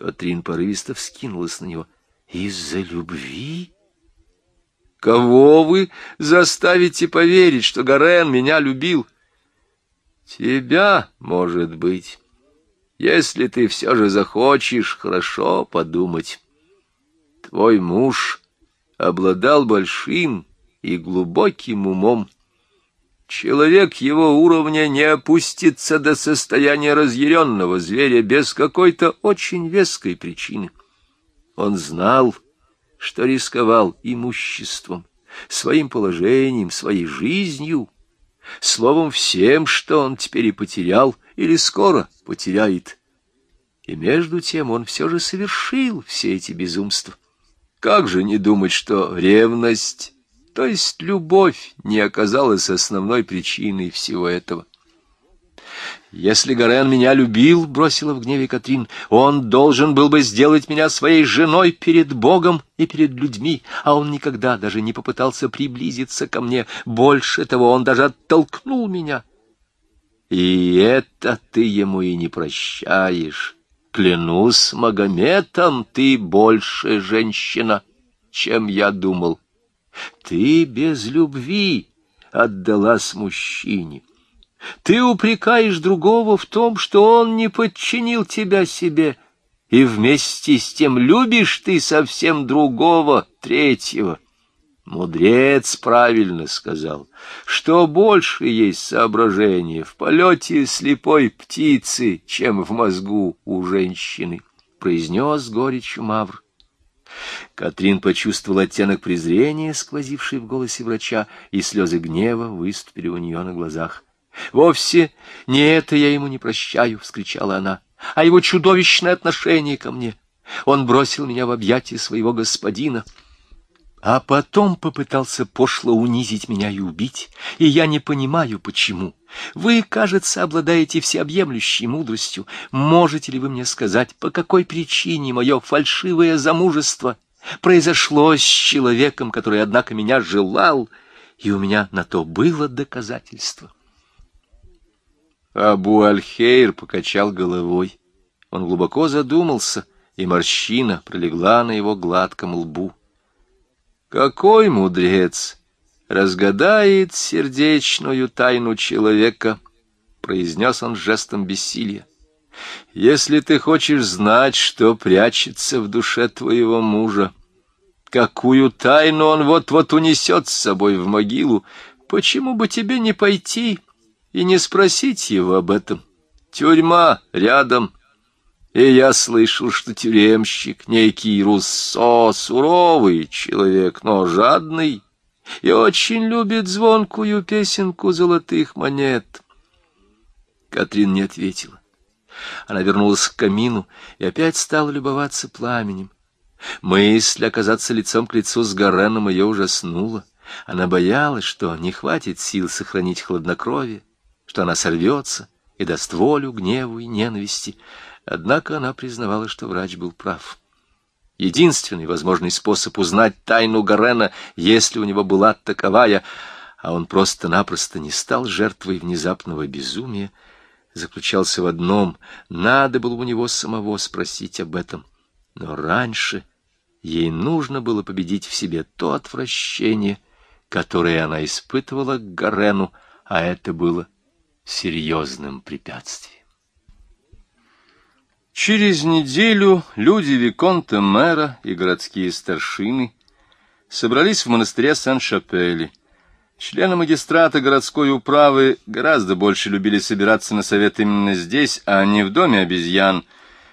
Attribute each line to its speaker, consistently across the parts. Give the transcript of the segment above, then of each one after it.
Speaker 1: Катрин порывисто вскинулась на него. «Из-за любви?» «Кого вы заставите поверить, что Гарен меня любил?» «Тебя, может быть, если ты все же захочешь хорошо подумать. Твой муж обладал большим и глубоким умом. Человек его уровня не опустится до состояния разъяренного зверя без какой-то очень веской причины. Он знал, что рисковал имуществом, своим положением, своей жизнью, словом, всем, что он теперь и потерял или скоро потеряет. И между тем он все же совершил все эти безумства. Как же не думать, что ревность, то есть любовь, не оказалась основной причиной всего этого? «Если Гарен меня любил, — бросила в гневе Катрин, — он должен был бы сделать меня своей женой перед Богом и перед людьми, а он никогда даже не попытался приблизиться ко мне. Больше того, он даже оттолкнул меня. И это ты ему и не прощаешь». Клянусь Магометом, ты больше женщина, чем я думал. Ты без любви отдалась мужчине. Ты упрекаешь другого в том, что он не подчинил тебя себе, и вместе с тем любишь ты совсем другого, третьего. Мудрец правильно сказал, что больше есть соображение в полете слепой птицы, чем в мозгу у женщины, — произнес горечью Мавр. Катрин почувствовала оттенок презрения, сквозивший в голосе врача, и слезы гнева выступили у нее на глазах. — Вовсе не это я ему не прощаю, — вскричала она, — а его чудовищное отношение ко мне. Он бросил меня в объятия своего господина — а потом попытался пошло унизить меня и убить, и я не понимаю, почему. Вы, кажется, обладаете всеобъемлющей мудростью. Можете ли вы мне сказать, по какой причине мое фальшивое замужество произошло с человеком, который, однако, меня желал, и у меня на то было доказательство? Абу Аль-Хейр покачал головой. Он глубоко задумался, и морщина пролегла на его гладком лбу. Какой мудрец разгадает сердечную тайну человека, произнес он жестом бессилия. Если ты хочешь знать, что прячется в душе твоего мужа, какую тайну он вот-вот унесет с собой в могилу, почему бы тебе не пойти и не спросить его об этом? Тюрьма рядом, и я слышал, что тюремщик, некий Руссо, суровый человек, но жадный, и очень любит звонкую песенку золотых монет. Катрин не ответила. Она вернулась к камину и опять стала любоваться пламенем. Мысль оказаться лицом к лицу с Гареном ее ужаснула. Она боялась, что не хватит сил сохранить хладнокровие, что она сорвется и даст волю гневу и ненависти. Однако она признавала, что врач был прав. Единственный возможный способ узнать тайну Гарена, если у него была таковая, а он просто-напросто не стал жертвой внезапного безумия, заключался в одном — надо было у него самого спросить об этом. Но раньше ей нужно было победить в себе то отвращение, которое она испытывала к Гарену, а это было серьезным препятствием. Через неделю люди Виконта мэра и городские старшины собрались в монастыре Сан-Шапелли. Члены магистрата городской управы гораздо больше любили собираться на совет именно здесь, а не в доме обезьян,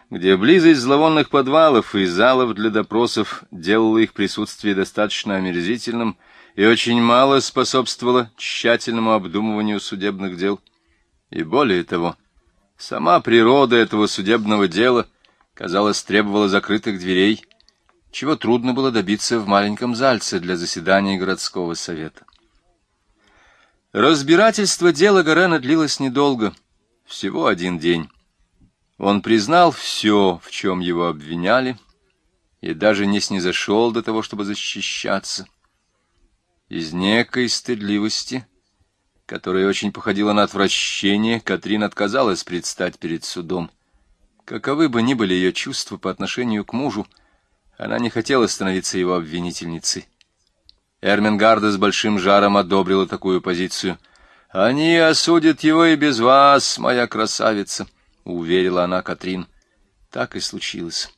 Speaker 1: где близость зловонных подвалов и залов для допросов делала их присутствие достаточно омерзительным и очень мало способствовало тщательному обдумыванию судебных дел. И более того, Сама природа этого судебного дела, казалось, требовала закрытых дверей, чего трудно было добиться в маленьком зальце для заседаний городского совета. Разбирательство дела Гарена длилось недолго, всего один день. Он признал все, в чем его обвиняли, и даже не снизошел до того, чтобы защищаться. Из некой стыдливости которая очень походила на отвращение, Катрин отказалась предстать перед судом. Каковы бы ни были ее чувства по отношению к мужу, она не хотела становиться его обвинительницей. Эрмингарда с большим жаром одобрила такую позицию. «Они осудят его и без вас, моя красавица», — уверила она Катрин. Так и случилось.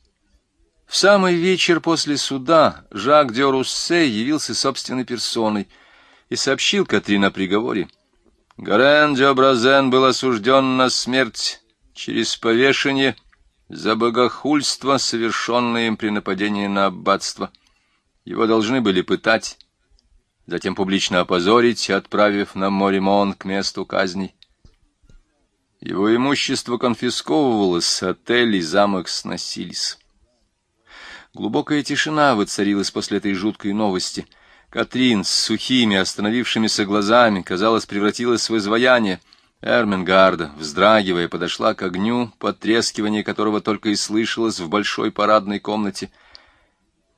Speaker 1: В самый вечер после суда Жак де Руссе явился собственной персоной и сообщил Катрин о приговоре. Гарен де Бразен был осужден на смерть через повешение за богохульство, совершенное им при нападении на аббатство. Его должны были пытать, затем публично опозорить, отправив на море Мон к месту казни. Его имущество конфисковывалось, отель и замок сносились. Глубокая тишина воцарилась после этой жуткой новости. Катрин с сухими, остановившимися глазами, казалось, превратилась в изваяние. Эрмингарда, вздрагивая, подошла к огню, потрескивание которого только и слышалось в большой парадной комнате.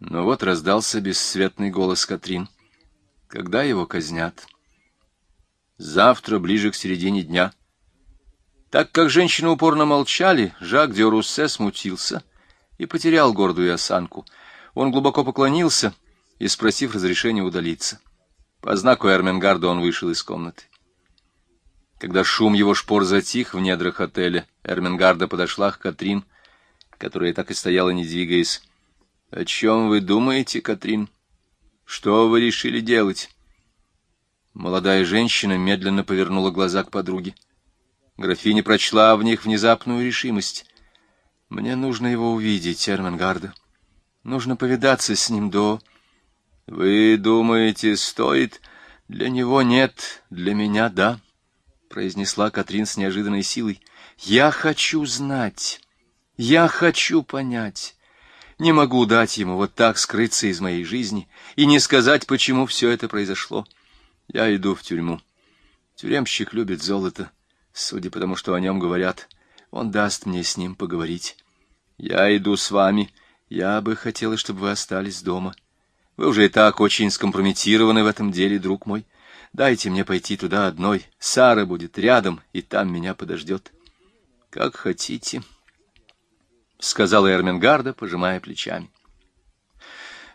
Speaker 1: Но вот раздался бесцветный голос Катрин. Когда его казнят? Завтра, ближе к середине дня. Так как женщины упорно молчали, Жак де Руссе смутился и потерял гордую осанку. Он глубоко поклонился и, спросив разрешения, удалиться. По знаку Эрмингарда он вышел из комнаты. Когда шум его шпор затих в недрах отеля, Эрмингарда подошла к Катрин, которая так и стояла, не двигаясь. — О чем вы думаете, Катрин? Что вы решили делать? Молодая женщина медленно повернула глаза к подруге. Графиня прочла в них внезапную решимость. — Мне нужно его увидеть, Эрмингарда. Нужно повидаться с ним до... — Вы думаете, стоит? Для него нет, для меня — да произнесла Катрин с неожиданной силой. Я хочу знать. Я хочу понять. Не могу дать ему вот так скрыться из моей жизни и не сказать, почему все это произошло. Я иду в тюрьму. Тюремщик любит золото, судя по тому, что о нем говорят. Он даст мне с ним поговорить. Я иду с вами. Я бы хотела, чтобы вы остались дома. Вы уже и так очень скомпрометированы в этом деле, друг мой. Дайте мне пойти туда одной. Сара будет рядом, и там меня подождет. — Как хотите, — сказала Эрмингарда, пожимая плечами.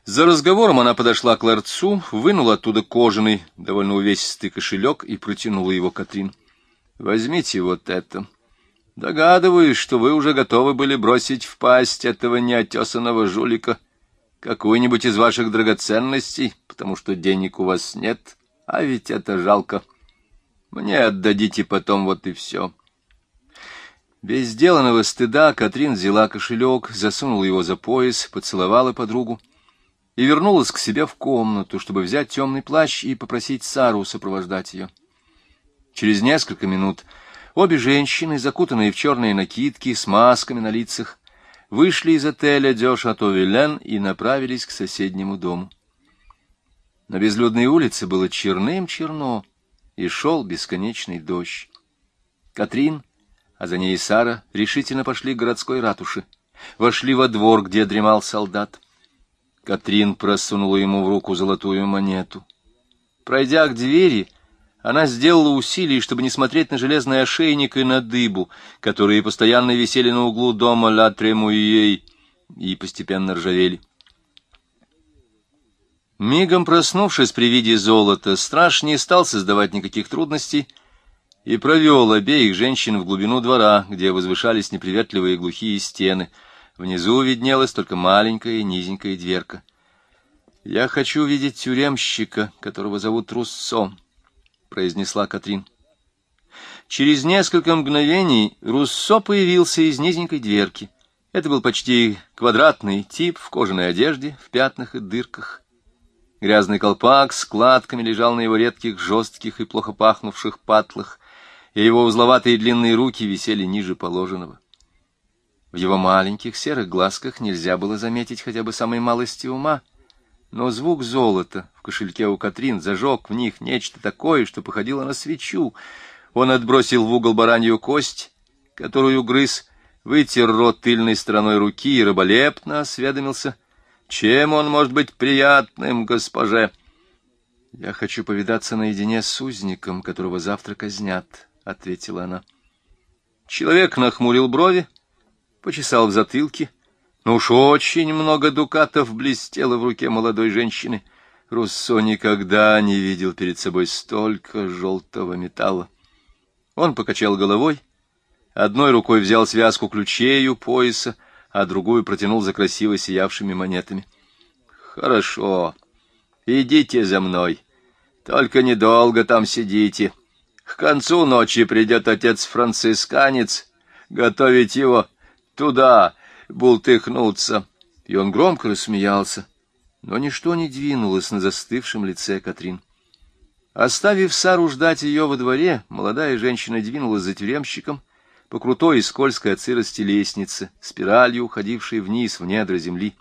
Speaker 1: За разговором она подошла к ларцу, вынула оттуда кожаный, довольно увесистый кошелек и протянула его Катрин. — Возьмите вот это. Догадываюсь, что вы уже готовы были бросить в пасть этого неотесанного жулика какую-нибудь из ваших драгоценностей, потому что денег у вас нет. А ведь это жалко. Мне отдадите потом, вот и все. Без сделанного стыда Катрин взяла кошелек, засунула его за пояс, поцеловала подругу и вернулась к себе в комнату, чтобы взять темный плащ и попросить Сару сопровождать ее. Через несколько минут обе женщины, закутанные в черные накидки, с масками на лицах, вышли из отеля Дё Шато Вилен и направились к соседнему дому. На безлюдной улице было черным-черно, и шел бесконечный дождь. Катрин, а за ней и Сара, решительно пошли к городской ратуше. Вошли во двор, где дремал солдат. Катрин просунула ему в руку золотую монету. Пройдя к двери, она сделала усилие, чтобы не смотреть на железный ошейник и на дыбу, которые постоянно висели на углу дома Ла Тремуей и постепенно ржавели. Мигом проснувшись при виде золота, страж не стал создавать никаких трудностей и провел обеих женщин в глубину двора, где возвышались неприветливые глухие стены. Внизу виднелась только маленькая низенькая дверка. «Я хочу видеть тюремщика, которого зовут Руссо», — произнесла Катрин. Через несколько мгновений Руссо появился из низенькой дверки. Это был почти квадратный тип в кожаной одежде, в пятнах и дырках. Грязный колпак с складками лежал на его редких, жестких и плохо пахнувших патлах, и его узловатые длинные руки висели ниже положенного. В его маленьких серых глазках нельзя было заметить хотя бы самой малости ума, но звук золота кошельке у Катрин зажег в них нечто такое, что походило на свечу. Он отбросил в угол баранью кость, которую грыз, вытер рот тыльной стороной руки и раболепно осведомился — чем он может быть приятным, госпоже? — Я хочу повидаться наедине с узником, которого завтра казнят, — ответила она. Человек нахмурил брови, почесал в затылке, но уж очень много дукатов блестело в руке молодой женщины. Руссо никогда не видел перед собой столько желтого металла. Он покачал головой, одной рукой взял связку ключей у пояса, а другую протянул за красиво сиявшими монетами. — Хорошо, идите за мной, только недолго там сидите. К концу ночи придет отец-францисканец, готовить его туда, бултыхнуться. И он громко рассмеялся, но ничто не двинулось на застывшем лице Катрин. Оставив Сару ждать ее во дворе, молодая женщина двинулась за тюремщиком по крутой и скользкой от сырости лестнице, спиралью, уходившей вниз в недра земли.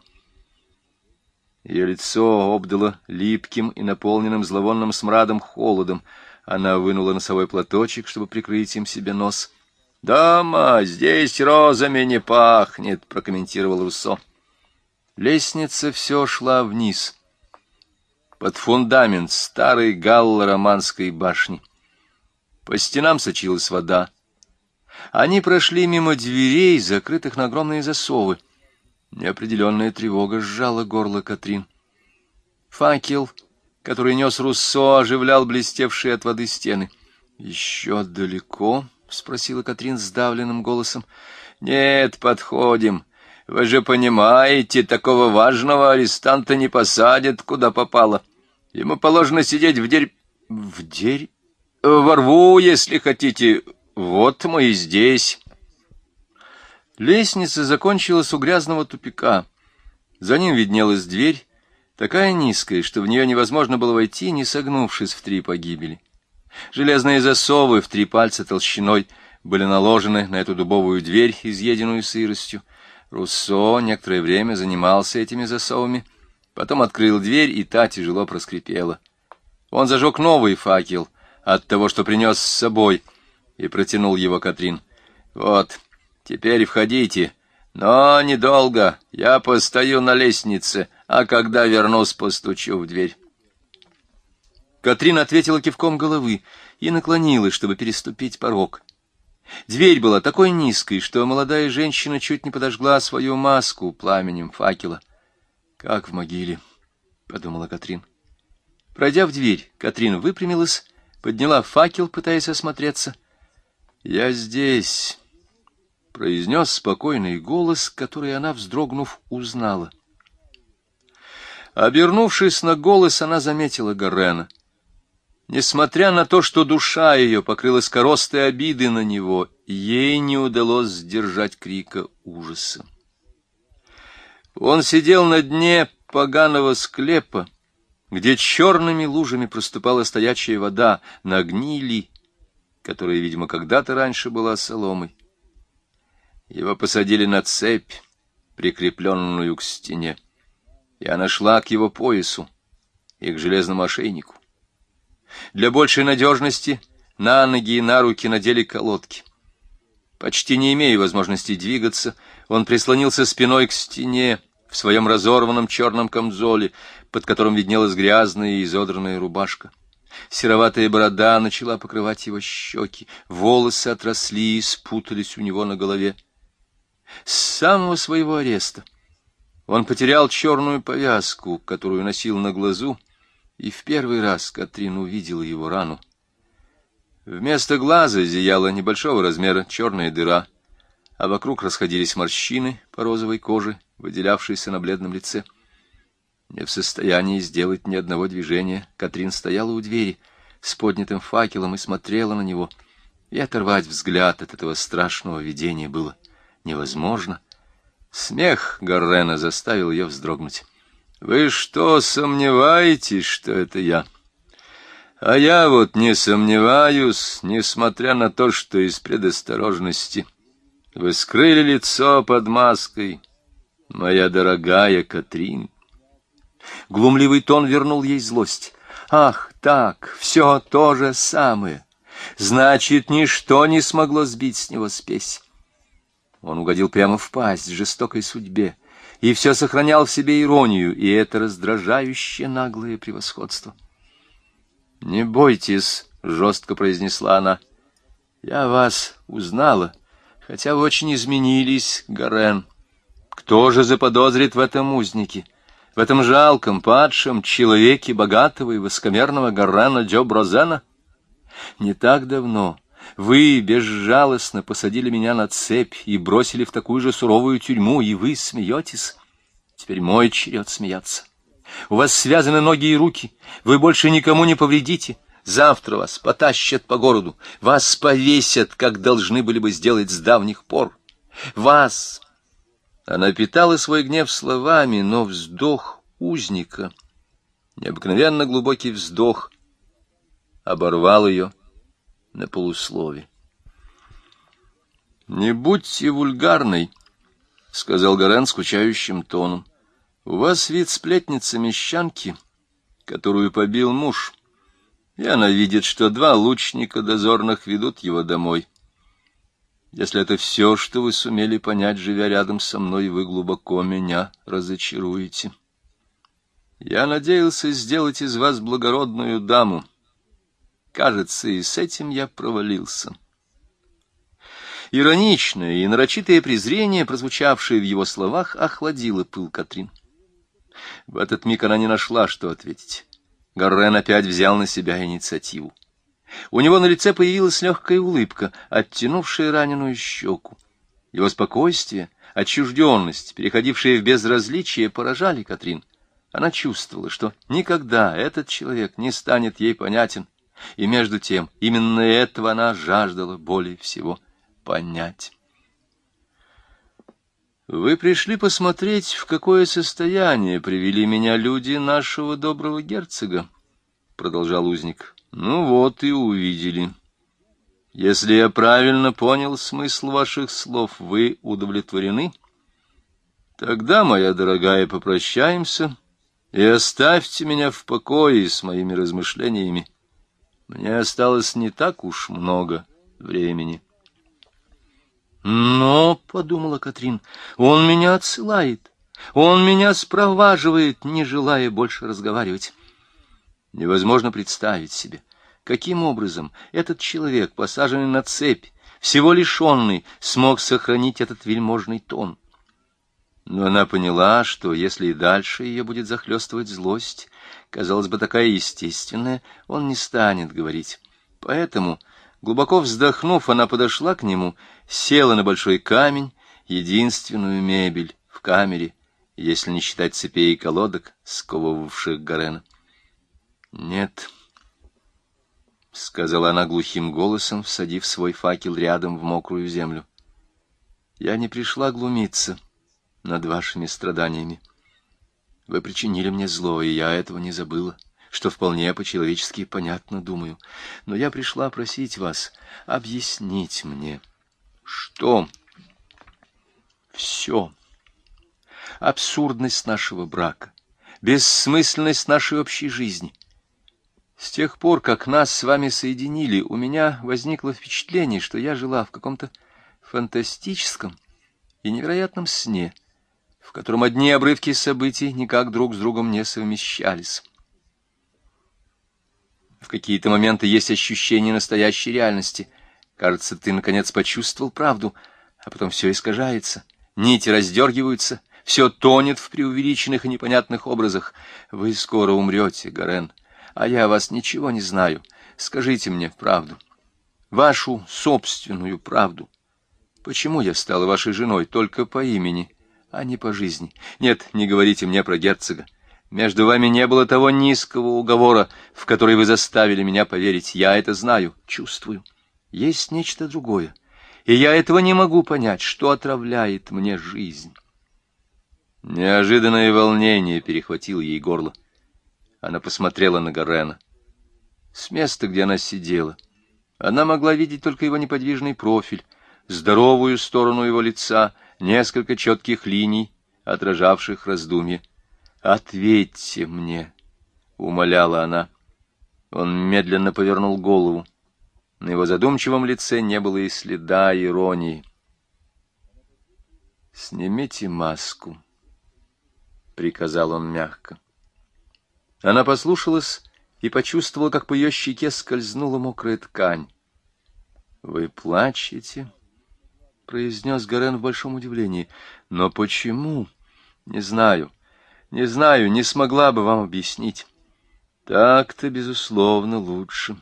Speaker 1: Ее лицо обдало липким и наполненным зловонным смрадом холодом. Она вынула носовой платочек, чтобы прикрыть им себе нос. «Дома, здесь розами не пахнет», — прокомментировал Руссо. Лестница все шла вниз, под фундамент старой галло-романской башни. По стенам сочилась вода. Они прошли мимо дверей, закрытых на огромные засовы. Неопределенная тревога сжала горло Катрин. Факел, который нес Руссо, оживлял блестевшие от воды стены. «Еще далеко?» — спросила Катрин сдавленным голосом. «Нет, подходим. Вы же понимаете, такого важного арестанта не посадят, куда попало. Ему положено сидеть в дерь... в дерь... во рву, если хотите. Вот мы и здесь». Лестница закончилась у грязного тупика. За ним виднелась дверь, такая низкая, что в нее невозможно было войти, не согнувшись в три погибели. Железные засовы в три пальца толщиной были наложены на эту дубовую дверь, изъеденную сыростью. Руссо некоторое время занимался этими засовами, потом открыл дверь, и та тяжело проскрипела. Он зажег новый факел от того, что принес с собой, и протянул его Катрин. «Вот, Теперь входите, но недолго. Я постою на лестнице, а когда вернусь, постучу в дверь. Катрин ответила кивком головы и наклонилась, чтобы переступить порог. Дверь была такой низкой, что молодая женщина чуть не подожгла свою маску пламенем факела. «Как в могиле», — подумала Катрин. Пройдя в дверь, Катрин выпрямилась, подняла факел, пытаясь осмотреться. «Я здесь» произнес спокойный голос, который она, вздрогнув, узнала. Обернувшись на голос, она заметила Гарена. Несмотря на то, что душа ее покрылась коростой обиды на него, ей не удалось сдержать крика ужаса. Он сидел на дне поганого склепа, где черными лужами проступала стоячая вода на гнили, которая, видимо, когда-то раньше была соломой. Его посадили на цепь, прикрепленную к стене, и она шла к его поясу и к железному ошейнику. Для большей надежности на ноги и на руки надели колодки. Почти не имея возможности двигаться, он прислонился спиной к стене в своем разорванном черном камзоле, под которым виднелась грязная и изодранная рубашка. Сероватая борода начала покрывать его щеки, волосы отросли и спутались у него на голове. С самого своего ареста он потерял черную повязку, которую носил на глазу, и в первый раз Катрин увидела его рану. Вместо глаза зияла небольшого размера черная дыра, а вокруг расходились морщины по розовой коже, выделявшиеся на бледном лице. Не в состоянии сделать ни одного движения, Катрин стояла у двери с поднятым факелом и смотрела на него, и оторвать взгляд от этого страшного видения было невозможно. Смех Гаррена заставил ее вздрогнуть. «Вы что, сомневаетесь, что это я?» «А я вот не сомневаюсь, несмотря на то, что из предосторожности. Вы скрыли лицо под маской, моя дорогая Катрин». Глумливый тон вернул ей злость. «Ах, так, все то же самое. Значит, ничто не смогло сбить с него спесь. Он угодил прямо в пасть жестокой судьбе и все сохранял в себе иронию и это раздражающее наглое превосходство. «Не бойтесь», — жестко произнесла она, — «я вас узнала, Хотя вы очень изменились, Гарен. Кто же заподозрит в этом узнике, в этом жалком, падшем человеке богатого и воскомерного Гарена Дё Брозена? Не так давно вы безжалостно посадили меня на цепь и бросили в такую же суровую тюрьму, и вы смеетесь. Теперь мой черед смеяться. У вас связаны ноги и руки, вы больше никому не повредите. Завтра вас потащат по городу, вас повесят, как должны были бы сделать с давних пор. Вас... Она питала свой гнев словами, но вздох узника, необыкновенно глубокий вздох, оборвал ее на полуслове. «Не будьте вульгарной», — сказал Гарен скучающим тоном. «У вас вид сплетницы-мещанки, которую побил муж, и она видит, что два лучника дозорных ведут его домой. Если это все, что вы сумели понять, живя рядом со мной, вы глубоко меня разочаруете. Я надеялся сделать из вас благородную даму, — Кажется, и с этим я провалился. Ироничное и нарочитое презрение, прозвучавшее в его словах, охладило пыл Катрин. В этот миг она не нашла, что ответить. Гаррен опять взял на себя инициативу. У него на лице появилась легкая улыбка, оттянувшая раненую щеку. Его спокойствие, отчужденность, переходившие в безразличие, поражали Катрин. Она чувствовала, что никогда этот человек не станет ей понятен, и между тем, именно этого она жаждала более всего понять. «Вы пришли посмотреть, в какое состояние привели меня люди нашего доброго герцога», — продолжал узник. «Ну вот и увидели. Если я правильно понял смысл ваших слов, вы удовлетворены? Тогда, моя дорогая, попрощаемся и оставьте меня в покое с моими размышлениями. Мне осталось не так уж много времени. «Но, — подумала Катрин, — он меня отсылает, он меня спроваживает, не желая больше разговаривать. Невозможно представить себе, каким образом этот человек, посаженный на цепь, всего лишенный, смог сохранить этот вельможный тон. Но она поняла, что если и дальше ее будет захлестывать злость, казалось бы, такая естественная, он не станет говорить. Поэтому, глубоко вздохнув, она подошла к нему, села на большой камень, единственную мебель в камере, если не считать цепей и колодок, сковывавших Гарена. «Нет», — сказала она глухим голосом, всадив свой факел рядом в мокрую землю, — «я не пришла глумиться над вашими страданиями. Вы причинили мне зло, и я этого не забыла, что вполне по-человечески понятно думаю. Но я пришла просить вас объяснить мне, что все, абсурдность нашего брака, бессмысленность нашей общей жизни. С тех пор, как нас с вами соединили, у меня возникло впечатление, что я жила в каком-то фантастическом и невероятном сне — в котором одни обрывки событий никак друг с другом не совмещались. В какие-то моменты есть ощущение настоящей реальности. Кажется, ты, наконец, почувствовал правду, а потом все искажается, нити раздергиваются, все тонет в преувеличенных и непонятных образах. Вы скоро умрете, Гарен, а я вас ничего не знаю. Скажите мне правду, вашу собственную правду. Почему я стала вашей женой только по имени?» А не по жизни. Нет, не говорите мне про герцога. Между вами не было того низкого уговора, в который вы заставили меня поверить. Я это знаю, чувствую. Есть нечто другое, и я этого не могу понять, что отравляет мне жизнь. Неожиданное волнение перехватило ей горло. Она посмотрела на Гарена. С места, где она сидела, она могла видеть только его неподвижный профиль, здоровую сторону его лица — несколько четких линий, отражавших раздумье. «Ответьте мне!» — умоляла она. Он медленно повернул голову. На его задумчивом лице не было и следа иронии. «Снимите маску», — приказал он мягко. Она послушалась и почувствовала, как по ее щеке скользнула мокрая ткань. «Вы плачете?» — произнес Гарен в большом удивлении. «Но почему? Не знаю. Не знаю, не смогла бы вам объяснить. Так-то, безусловно, лучше.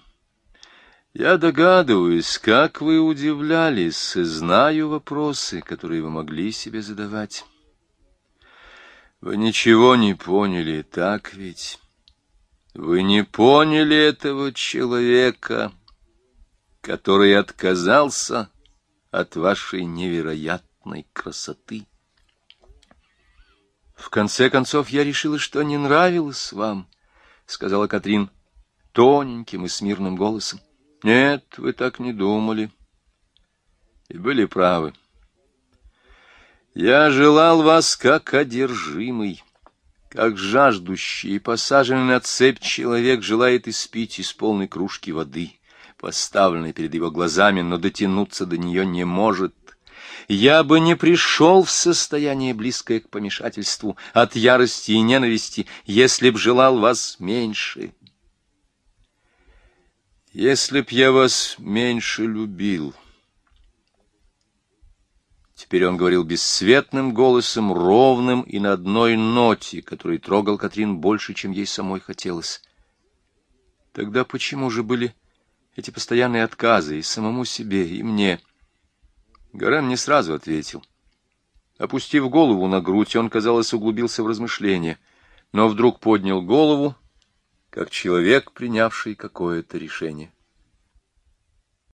Speaker 1: Я догадываюсь, как вы удивлялись, и знаю вопросы, которые вы могли себе задавать. Вы ничего не поняли, так ведь? Вы не поняли этого человека, который отказался от вашей невероятной красоты. В конце концов, я решила, что не нравилось вам, — сказала Катрин тоненьким и смирным голосом. Нет, вы так не думали. И были правы. Я желал вас как одержимый, как жаждущий посаженный на цепь человек желает испить из полной кружки воды поставленной перед его глазами, но дотянуться до нее не может. Я бы не пришел в состояние, близкое к помешательству, от ярости и ненависти, если б желал вас меньше. Если б я вас меньше любил... Теперь он говорил бесцветным голосом, ровным и на одной ноте, который трогал Катрин больше, чем ей самой хотелось. Тогда почему же были эти постоянные отказы и самому себе, и мне. Гарен не сразу ответил. Опустив голову на грудь, он, казалось, углубился в размышления, но вдруг поднял голову, как человек, принявший какое-то решение.